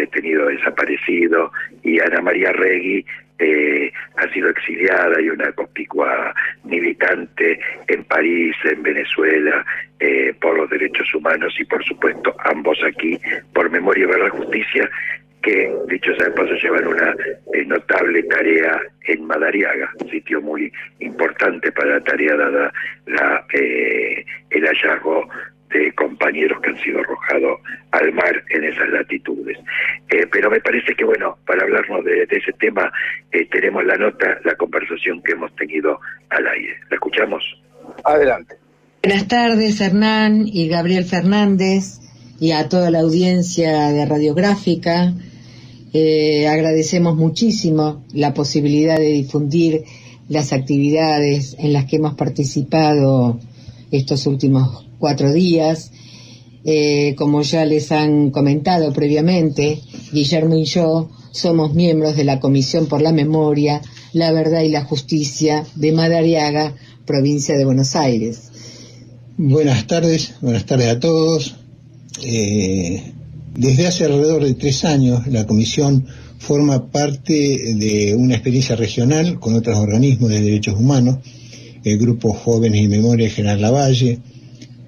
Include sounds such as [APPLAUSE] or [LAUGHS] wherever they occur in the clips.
detenido desaparecido, y Ana María Regui eh, ha sido exiliada y una conspicua militante en París, en Venezuela, eh, por los derechos humanos y por supuesto ambos aquí por Memoria y la Justicia, que dicho sea de paso llevan una eh, notable tarea en Madariaga, sitio muy importante para la tarea dada la, el hallazgo de compañeros que han sido arrojados al mar en esas latitudes. Pero me parece que, bueno, para hablarnos de, ese tema, eh, tenemos la nota, la conversación que hemos tenido al aire. ¿La escuchamos? Adelante. Buenas tardes, Hernán y Gabriel Fernández, y a toda la audiencia de Radiográfica. Eh, agradecemos muchísimo la posibilidad de difundir las actividades en las que hemos participado estos últimos cuatro días. Eh, como ya les han comentado previamente, Guillermo y yo somos miembros de la Comisión por la Memoria, la Verdad y la Justicia de Madariaga, provincia de Buenos Aires. Buenas tardes, buenas tardes a todos. Eh, desde hace alrededor de tres años la Comisión forma parte de una experiencia regional con otros organismos de derechos humanos, el Grupo Jóvenes y Memoria General Lavalle,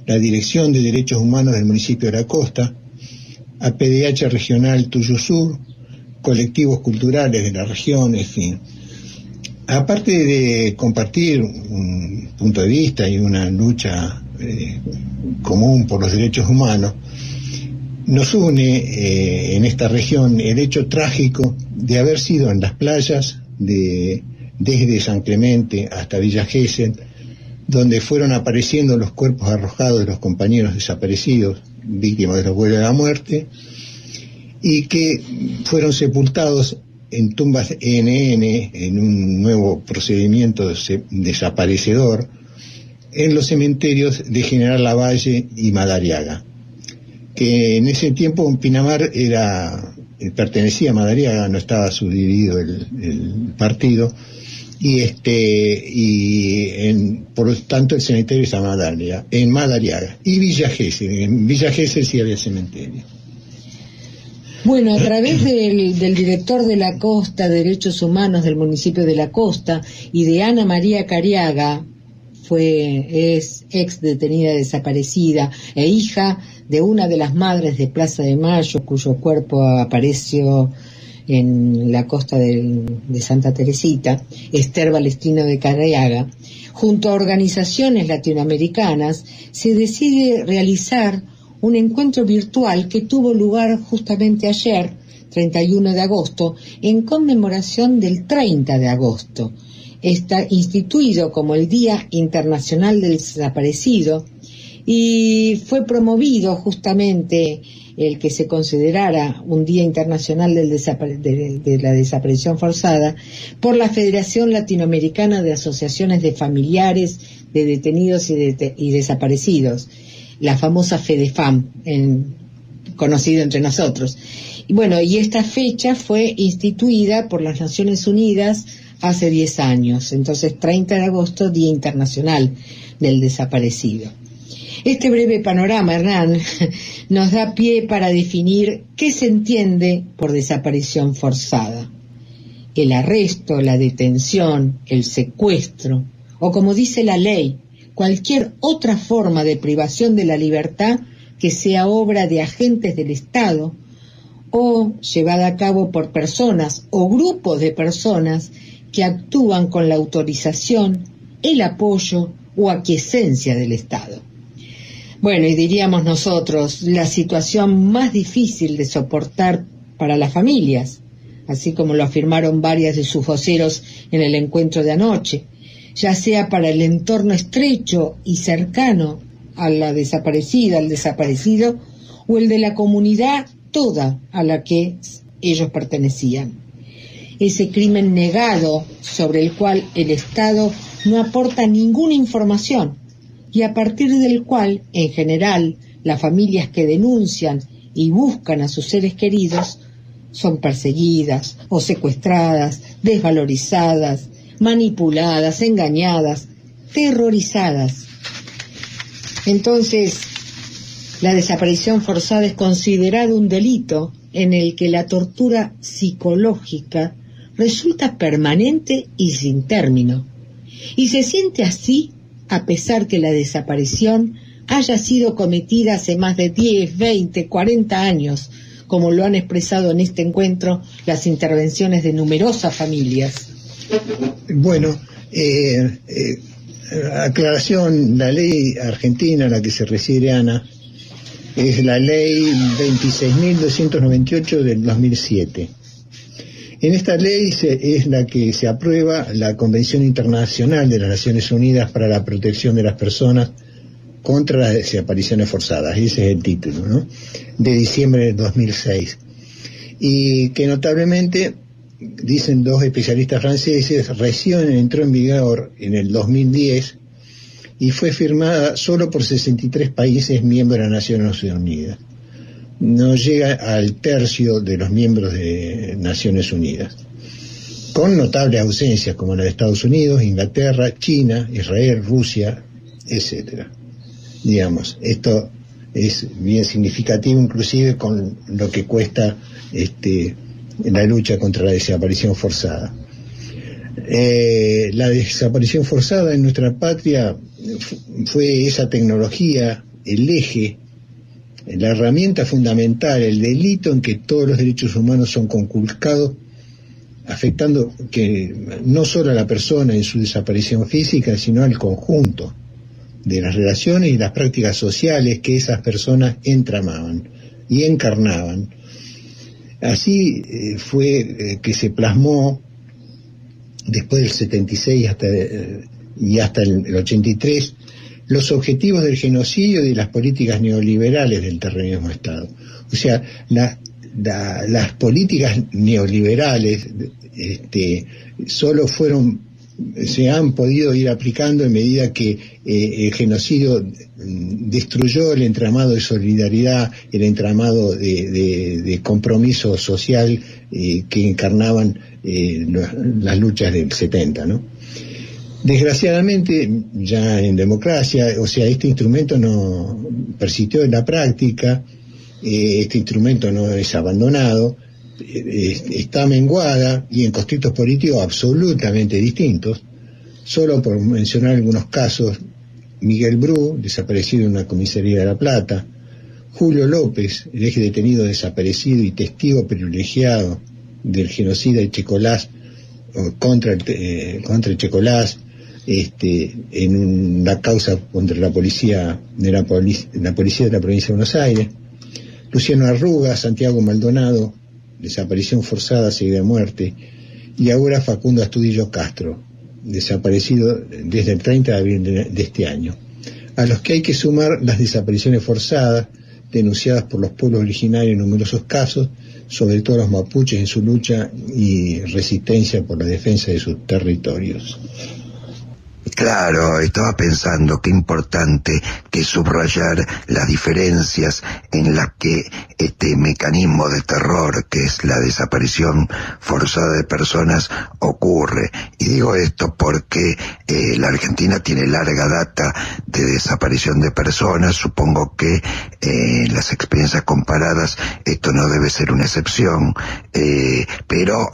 la Dirección de Derechos Humanos del municipio de la Costa, APDH Regional Tuyo Sur, colectivos culturales de la región, en fin. Aparte de compartir un punto de vista y una lucha eh, común por los derechos humanos, nos une eh, en esta región el hecho trágico de haber sido en las playas de, desde San Clemente hasta Villa Gesell, donde fueron apareciendo los cuerpos arrojados de los compañeros desaparecidos, víctimas de los vuelos de la muerte, y que fueron sepultados en tumbas NN en un nuevo procedimiento desaparecedor en los cementerios de General Lavalle y Madariaga, que en ese tiempo en Pinamar era pertenecía a Madariaga, no estaba subdividido el partido, y este y en, por lo tanto el cementerio está Madariaga, en Madariaga y Villa Gesell, en Villa Gesell sí había cementerio. Bueno, a través del, del, director de la Costa de Derechos Humanos del municipio de la Costa y de Ana María Cariaga, fue, es ex detenida desaparecida e hija de una de las madres de Plaza de Mayo, cuyo cuerpo apareció en la costa de, Santa Teresita, Esther Balestino de Carriaga, junto a organizaciones latinoamericanas, se decide realizar un encuentro virtual que tuvo lugar justamente ayer, 31 de agosto, en conmemoración del 30 de agosto. Está instituido como el Día Internacional del Desaparecido y fue promovido justamente el que se considerara un Día Internacional de, la Desaparición Forzada por la Federación Latinoamericana de Asociaciones de Familiares de Detenidos y, Desaparecidos, la famosa FEDEFAM, conocido entre nosotros. Y bueno, y esta fecha fue instituida por las Naciones Unidas hace 10 años, entonces 30 de agosto, Día Internacional del Desaparecido. Este breve panorama, Hernán, [LAUGHS] nos da pie para definir qué se entiende por desaparición forzada. El arresto, la detención, el secuestro, o como dice la ley, cualquier otra forma de privación de la libertad que sea obra de agentes del Estado o llevada a cabo por personas o grupos de personas que actúan con la autorización, el apoyo o aquiescencia del Estado. Bueno, y diríamos nosotros, la situación más difícil de soportar para las familias, así como lo afirmaron varias de sus voceros en el encuentro de anoche, ya sea para el entorno estrecho y cercano a la desaparecida, al desaparecido, o el de la comunidad toda a la que ellos pertenecían. Ese crimen negado sobre el cual el Estado no aporta ninguna información y a partir del cual, en general, las familias que denuncian y buscan a sus seres queridos son perseguidas o secuestradas, desvalorizadas, manipuladas, engañadas, terrorizadas. Entonces, la desaparición forzada es considerada un delito en el que la tortura psicológica resulta permanente y sin término. Y se siente así a pesar que la desaparición haya sido cometida hace más de 10, 20, 40 años, como lo han expresado en este encuentro las intervenciones de numerosas familias. Bueno, eh, eh, aclaración, la ley argentina a la que se refiere Ana es la ley 26.298 del 2007. En esta ley es la que se aprueba la Convención Internacional de las Naciones Unidas para la Protección de las Personas contra las desapariciones forzadas, ese es el título, ¿no? De diciembre de 2006. Y que notablemente, dicen dos especialistas franceses, recién entró en vigor en el 2010 y fue firmada solo por 63 países miembros de las Naciones Unidas. No llega al tercio de los miembros de Naciones Unidas, con notables ausencias como la de Estados Unidos, Inglaterra, China, Israel, Rusia, etcétera digamos. Esto es bien significativo inclusive con lo que cuesta este, la lucha contra la desaparición forzada. Eh, la desaparición forzada en nuestra patria fue esa tecnología, el eje, la herramienta fundamental, el delito en que todos los derechos humanos son conculcados, afectando que no solo a la persona en su desaparición física, sino al conjunto de las relaciones y las prácticas sociales que esas personas entramaban y encarnaban. Así eh, fue eh, que se plasmó después del 76 hasta, eh, y hasta el, 83 los objetivos del genocidio y de las políticas neoliberales del terrorismo Estado. O sea, las políticas neoliberales este, solo fueron se han podido ir aplicando en medida que eh, el genocidio destruyó el entramado de solidaridad, el entramado de, compromiso social eh, que encarnaban eh, las luchas del 70, ¿no? Desgraciadamente, ya en democracia, o sea, este instrumento no persistió en la práctica, este instrumento no es abandonado, está menguada y en conflictos políticos absolutamente distintos. Solo por mencionar algunos casos, Miguel Bru, desaparecido en una comisaría de La Plata, Julio López, el eje detenido desaparecido y testigo privilegiado del genocida de Checolás contra, eh, contra Checolás, este, en la causa contra la policía de la, la policía de la provincia de Buenos Aires, Luciano Arruga, Santiago Maldonado, desaparición forzada seguida de muerte, y ahora Facundo Astudillo Castro, desaparecido desde el 30 de abril de, este año, a los que hay que sumar las desapariciones forzadas denunciadas por los pueblos originarios en numerosos casos, sobre todo los mapuches en su lucha y resistencia por la defensa de sus territorios. Claro, estaba pensando qué importante que subrayar las diferencias en las que este mecanismo de terror, que es la desaparición forzada de personas, ocurre. Y digo esto porque eh, la Argentina tiene larga data de desaparición de personas, supongo que eh, en las experiencias comparadas esto no debe ser una excepción, eh, pero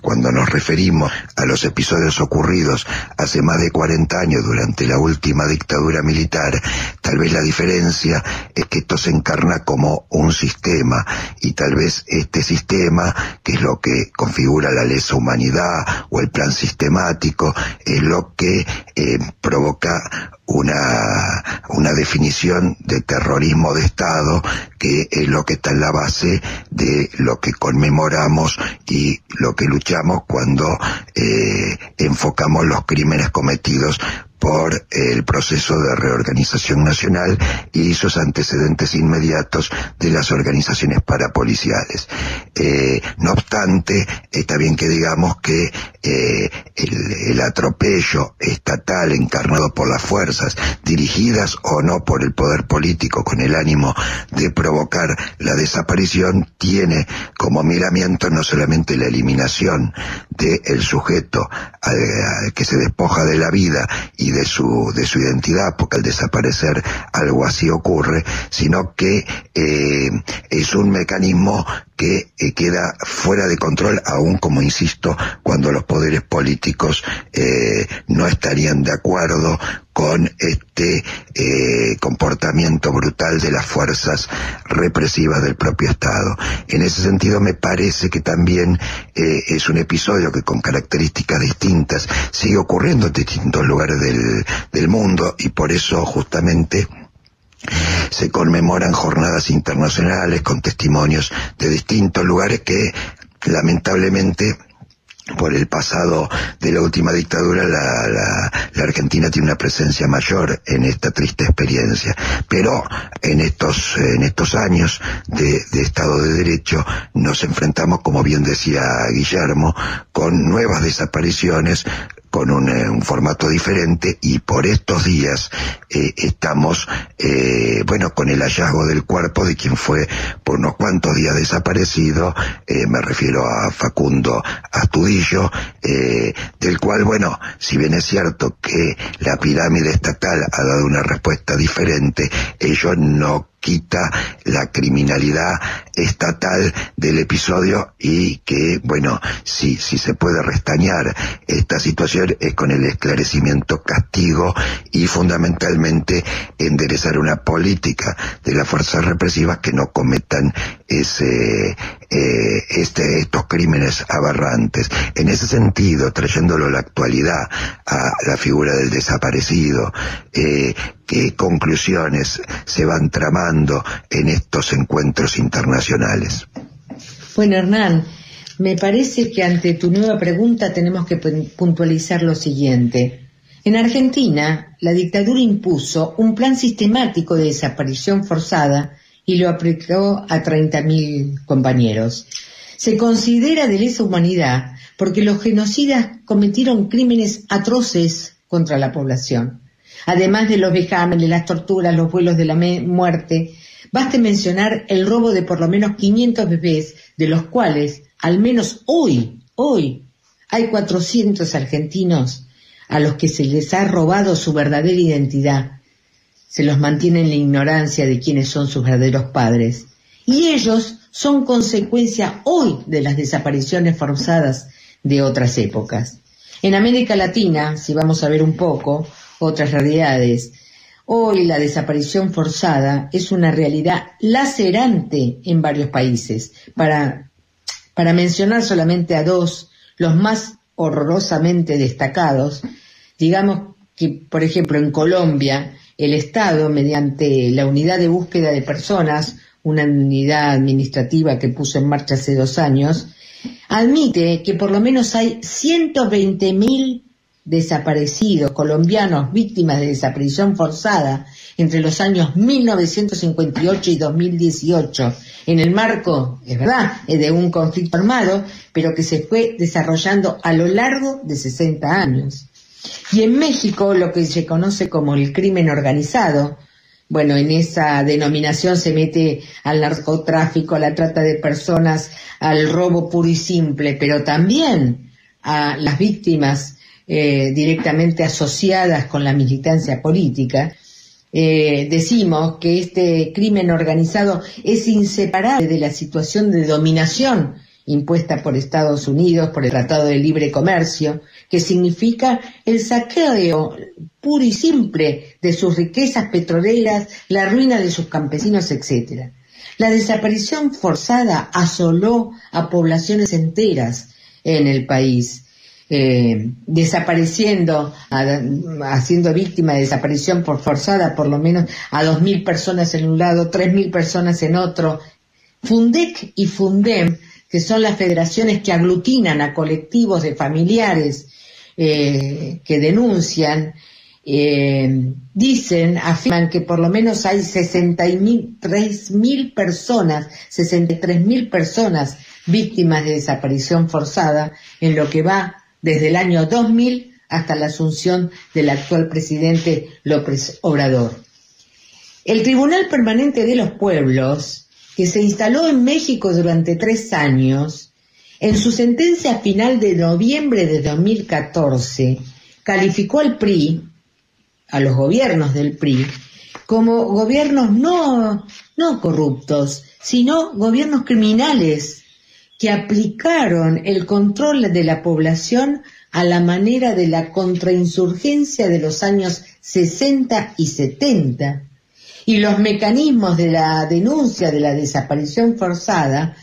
cuando nos referimos a los episodios ocurridos hace más de 40 años durante la última dictadura militar, tal vez la diferencia es que esto se encarna como un sistema y tal vez este sistema, que es lo que configura la lesa humanidad o el plan sistemático, es lo que eh, provoca una, una definición de terrorismo de Estado que es lo que está en la base de lo que conmemoramos y lo que luchamos cuando eh, enfocamos los crímenes cometidos por el proceso de reorganización nacional y sus antecedentes inmediatos de las organizaciones parapoliciales. Eh, no obstante, está bien que digamos que eh, el, atropello estatal encarnado por las fuerzas, dirigidas o no por el poder político con el ánimo de provocar la desaparición, tiene como miramiento no solamente la eliminación del sujeto que se despoja de la vida y de su, de su identidad, porque al desaparecer algo así ocurre, sino que eh, es un mecanismo que eh, queda fuera de control, aún como insisto, cuando los poderes políticos eh, no estarían de acuerdo con este eh, comportamiento brutal de las fuerzas represivas del propio Estado. En ese sentido me parece que también es un episodio que con características distintas sigue ocurriendo en distintos lugares del, del mundo y por eso justamente se conmemoran jornadas internacionales con testimonios de distintos lugares que lamentablemente por el pasado de la última dictadura, la, Argentina tiene una presencia mayor en esta triste experiencia. Pero en estos, en estos años de Estado de Derecho nos enfrentamos, como bien decía Guillermo, con nuevas desapariciones, con eh, un, formato diferente y por estos días eh, estamos, eh, bueno, con el hallazgo del cuerpo de quien fue por unos cuantos días desaparecido, me refiero a Facundo Astudillo, del cual, bueno, si bien es cierto que la pirámide estatal ha dado una respuesta diferente, ellos no quita la criminalidad estatal del episodio y que, bueno, si, si se puede restañar esta situación es con el esclarecimiento castigo y fundamentalmente enderezar una política de las fuerzas represivas que no cometan ese, eh, este, estos crímenes aberrantes. En ese sentido, trayéndolo a la actualidad, a la figura del desaparecido, eh, qué conclusiones se van tramando en estos encuentros internacionales. Bueno, Hernán, me parece que ante tu nueva pregunta tenemos que puntualizar lo siguiente. En Argentina, la dictadura impuso un plan sistemático de desaparición forzada y lo aplicó a 30.000 compañeros. Se considera de lesa humanidad porque los genocidas cometieron crímenes atroces contra la población además de los vejámenes, las torturas, los vuelos de la muerte, baste mencionar el robo de por lo menos 500 bebés, de los cuales, al menos hoy, hoy, hay 400 argentinos a los que se les ha robado su verdadera identidad. Se los mantiene en la ignorancia de quiénes son sus verdaderos padres. Y ellos son consecuencia hoy de las desapariciones forzadas de otras épocas. En América Latina, si vamos a ver un poco, otras realidades. Hoy la desaparición forzada es una realidad lacerante en varios países. Para, para mencionar solamente a dos, los más horrorosamente destacados, digamos que, por ejemplo, en Colombia, el Estado, mediante la unidad de búsqueda de personas, una unidad administrativa que puso en marcha hace dos años, admite que por lo menos hay 120.000 desaparecidos colombianos víctimas de desaparición forzada entre los años 1958 y 2018 en el marco, es verdad, de un conflicto armado, pero que se fue desarrollando a lo largo de 60 años. Y en México lo que se conoce como el crimen organizado, bueno, en esa denominación se mete al narcotráfico, a la trata de personas, al robo puro y simple, pero también a las víctimas eh, directamente asociadas con la militancia política, eh, decimos que este crimen organizado es inseparable de la situación de dominación impuesta por Estados Unidos por el Tratado de Libre Comercio, que significa el saqueo puro y simple de sus riquezas petroleras, la ruina de sus campesinos, etc. La desaparición forzada asoló a poblaciones enteras en el país eh, desapareciendo, haciendo víctima de desaparición por forzada por lo menos a dos mil personas en un lado, tres mil personas en otro. Fundec y Fundem, que son las federaciones que aglutinan a colectivos de familiares eh, que denuncian, eh, dicen, afirman que por lo menos hay 63 mil personas, 63 mil personas víctimas de desaparición forzada en lo que va desde el año 2000 hasta la asunción del actual presidente López Obrador. El Tribunal Permanente de los Pueblos, que se instaló en México durante tres años, en su sentencia final de noviembre de 2014, calificó al PRI a los gobiernos del PRI como gobiernos no, no corruptos, sino gobiernos criminales que aplicaron el control de la población a la manera de la contrainsurgencia de los años 60 y 70. Y los mecanismos de la denuncia de la desaparición forzada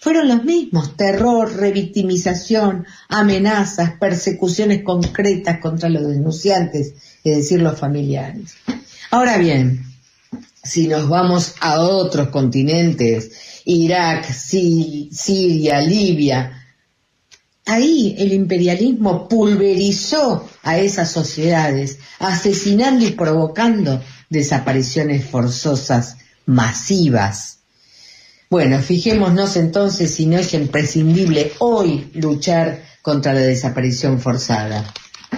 fueron los mismos, terror, revictimización, amenazas, persecuciones concretas contra los denunciantes, es decir, los familiares. Ahora bien, si nos vamos a otros continentes, Irak, Siria, Libia, ahí el imperialismo pulverizó a esas sociedades, asesinando y provocando desapariciones forzosas masivas bueno, fijémonos entonces si no es imprescindible hoy luchar contra la desaparición forzada.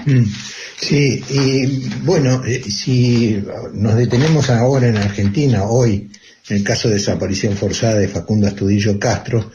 Mm, sí, y bueno, eh, si nos detenemos ahora en Argentina, hoy, en el caso de desaparición forzada de Facundo Astudillo Castro,